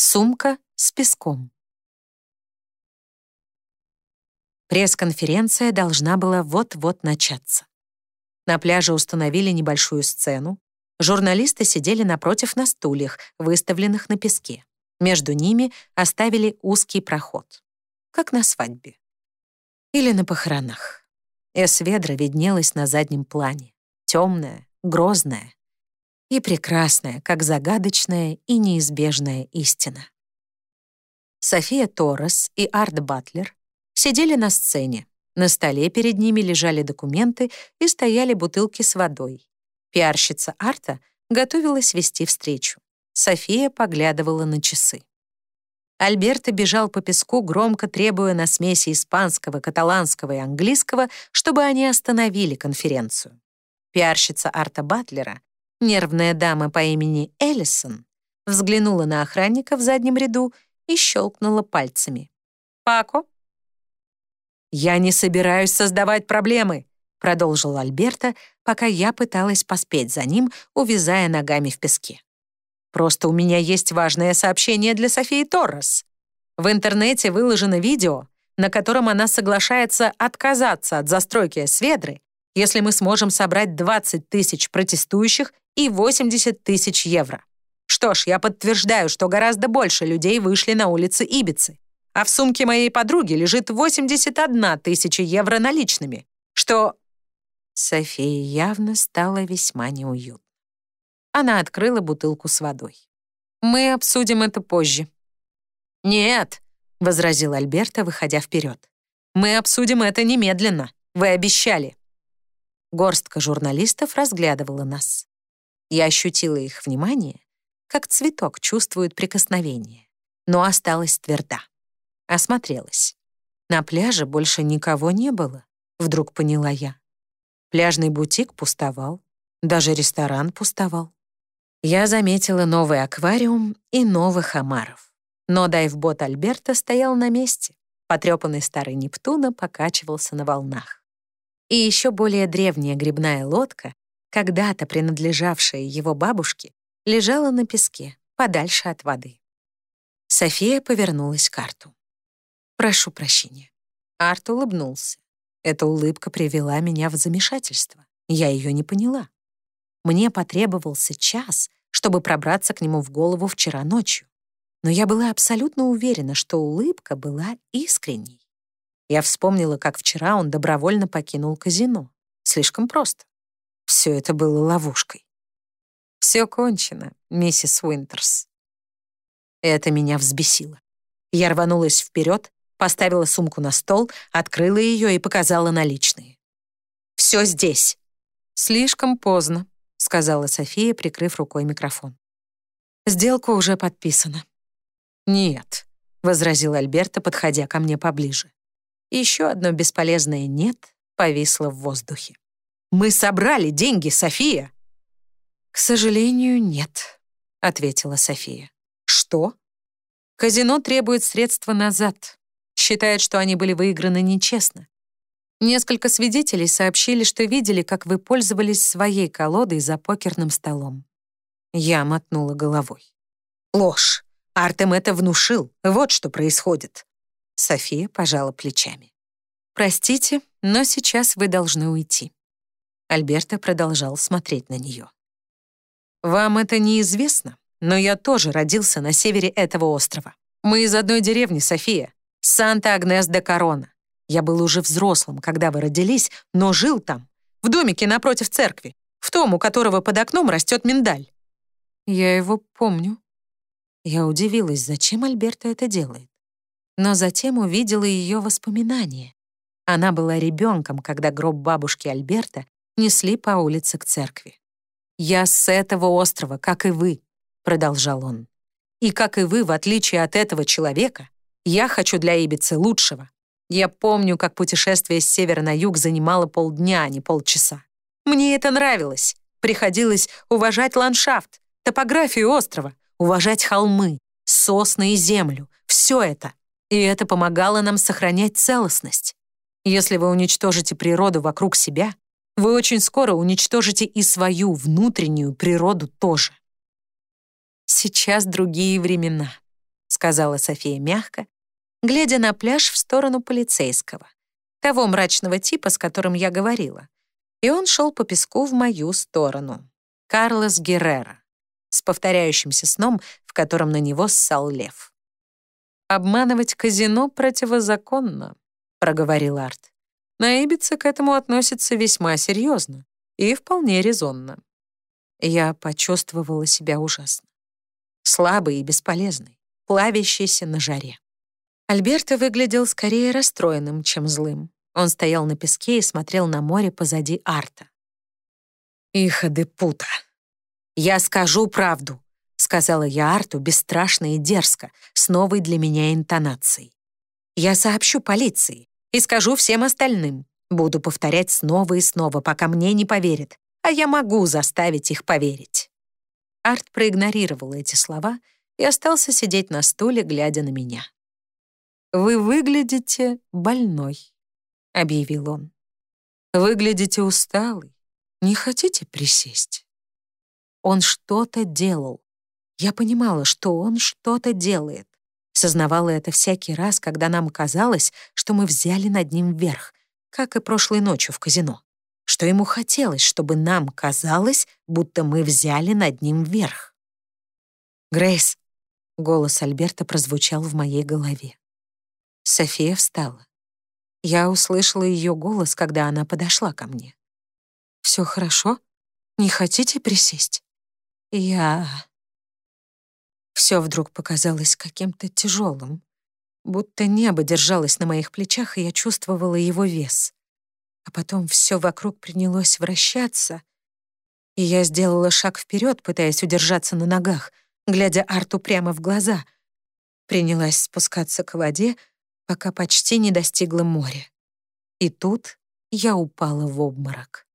Сумка с песком. Пресс-конференция должна была вот-вот начаться. На пляже установили небольшую сцену. Журналисты сидели напротив на стульях, выставленных на песке. Между ними оставили узкий проход. Как на свадьбе. Или на похоронах. Эсведра виднелась на заднем плане. Темная, грозная, и прекрасная, как загадочная и неизбежная истина. София Торрес и Арт Батлер сидели на сцене. На столе перед ними лежали документы и стояли бутылки с водой. Пиарщица Арта готовилась вести встречу. София поглядывала на часы. Альберто бежал по песку, громко требуя на смеси испанского, каталанского и английского, чтобы они остановили конференцию. Пиарщица Арта Батлера Нервная дама по имени Эллисон взглянула на охранника в заднем ряду и щелкнула пальцами. «Пако?» «Я не собираюсь создавать проблемы», продолжил Альберта, пока я пыталась поспеть за ним, увязая ногами в песке. «Просто у меня есть важное сообщение для Софии Торрес. В интернете выложено видео, на котором она соглашается отказаться от застройки Сведры, если мы сможем собрать 20 тысяч протестующих и 80 тысяч евро. Что ж, я подтверждаю, что гораздо больше людей вышли на улицы Ибицы, а в сумке моей подруги лежит 81 тысяча евро наличными, что... Софии явно стало весьма неуютно. Она открыла бутылку с водой. «Мы обсудим это позже». «Нет», — возразил Альберто, выходя вперед. «Мы обсудим это немедленно. Вы обещали». Горстка журналистов разглядывала нас. Я ощутила их внимание, как цветок чувствует прикосновение, но осталась тверда. Осмотрелась. На пляже больше никого не было, вдруг поняла я. Пляжный бутик пустовал, даже ресторан пустовал. Я заметила новый аквариум и новых омаров. Но дайвбот Альберта стоял на месте. Потрепанный старый Нептуна покачивался на волнах. И еще более древняя грибная лодка когда-то принадлежавшая его бабушке, лежала на песке, подальше от воды. София повернулась к Арту. «Прошу прощения». Арт улыбнулся. Эта улыбка привела меня в замешательство. Я ее не поняла. Мне потребовался час, чтобы пробраться к нему в голову вчера ночью. Но я была абсолютно уверена, что улыбка была искренней. Я вспомнила, как вчера он добровольно покинул казино. Слишком просто. Все это было ловушкой. Все кончено, миссис Уинтерс. Это меня взбесило. Я рванулась вперед, поставила сумку на стол, открыла ее и показала наличные. «Все здесь». «Слишком поздно», — сказала София, прикрыв рукой микрофон. «Сделка уже подписана». «Нет», — возразил Альберто, подходя ко мне поближе. Еще одно бесполезное «нет» повисло в воздухе. Мы собрали деньги, София!» «К сожалению, нет», — ответила София. «Что?» «Казино требует средства назад. Считает, что они были выиграны нечестно. Несколько свидетелей сообщили, что видели, как вы пользовались своей колодой за покерным столом». Я мотнула головой. «Ложь! Артем это внушил. Вот что происходит». София пожала плечами. «Простите, но сейчас вы должны уйти». Альберто продолжал смотреть на нее. «Вам это неизвестно, но я тоже родился на севере этого острова. Мы из одной деревни, София, Санта-Агнес-де-Корона. Я был уже взрослым, когда вы родились, но жил там, в домике напротив церкви, в том, у которого под окном растет миндаль». «Я его помню». Я удивилась, зачем Альберто это делает. Но затем увидела ее воспоминания. Она была ребенком, когда гроб бабушки Альберта несли по улице к церкви. «Я с этого острова, как и вы», — продолжал он. «И как и вы, в отличие от этого человека, я хочу для Ибицы лучшего. Я помню, как путешествие с севера на юг занимало полдня, а не полчаса. Мне это нравилось. Приходилось уважать ландшафт, топографию острова, уважать холмы, сосны и землю. Все это. И это помогало нам сохранять целостность. Если вы уничтожите природу вокруг себя, вы очень скоро уничтожите и свою внутреннюю природу тоже. Сейчас другие времена. сказала София мягко, глядя на пляж в сторону полицейского, того мрачного типа, с которым я говорила. И он шел по песку в мою сторону. Карлос Геррера, с повторяющимся сном, в котором на него ссал лев. «Обманывать казино противозаконно», — проговорил Арт. «На Ибице к этому относится весьма серьезно и вполне резонно». Я почувствовала себя ужасно. Слабый и бесполезный, плавящийся на жаре. Альберто выглядел скорее расстроенным, чем злым. Он стоял на песке и смотрел на море позади Арта. «Иха де пута! Я скажу правду!» — сказала я Арту бесстрашно и дерзко, с новой для меня интонацией. «Я сообщу полиции и скажу всем остальным. Буду повторять снова и снова, пока мне не поверят, а я могу заставить их поверить». Арт проигнорировал эти слова и остался сидеть на стуле, глядя на меня. «Вы выглядите больной», — объявил он. «Выглядите усталый. Не хотите присесть?» Он что-то делал. Я понимала, что он что-то делает. Сознавала это всякий раз, когда нам казалось, что мы взяли над ним верх, как и прошлой ночью в казино. Что ему хотелось, чтобы нам казалось, будто мы взяли над ним верх. «Грейс», — голос Альберта прозвучал в моей голове. София встала. Я услышала ее голос, когда она подошла ко мне. «Все хорошо? Не хотите присесть?» Я... Все вдруг показалось каким-то тяжелым, будто небо держалось на моих плечах, и я чувствовала его вес. А потом все вокруг принялось вращаться, и я сделала шаг вперед, пытаясь удержаться на ногах, глядя Арту прямо в глаза. Принялась спускаться к воде, пока почти не достигла моря. И тут я упала в обморок.